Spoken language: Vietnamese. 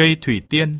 cây thủy tiên.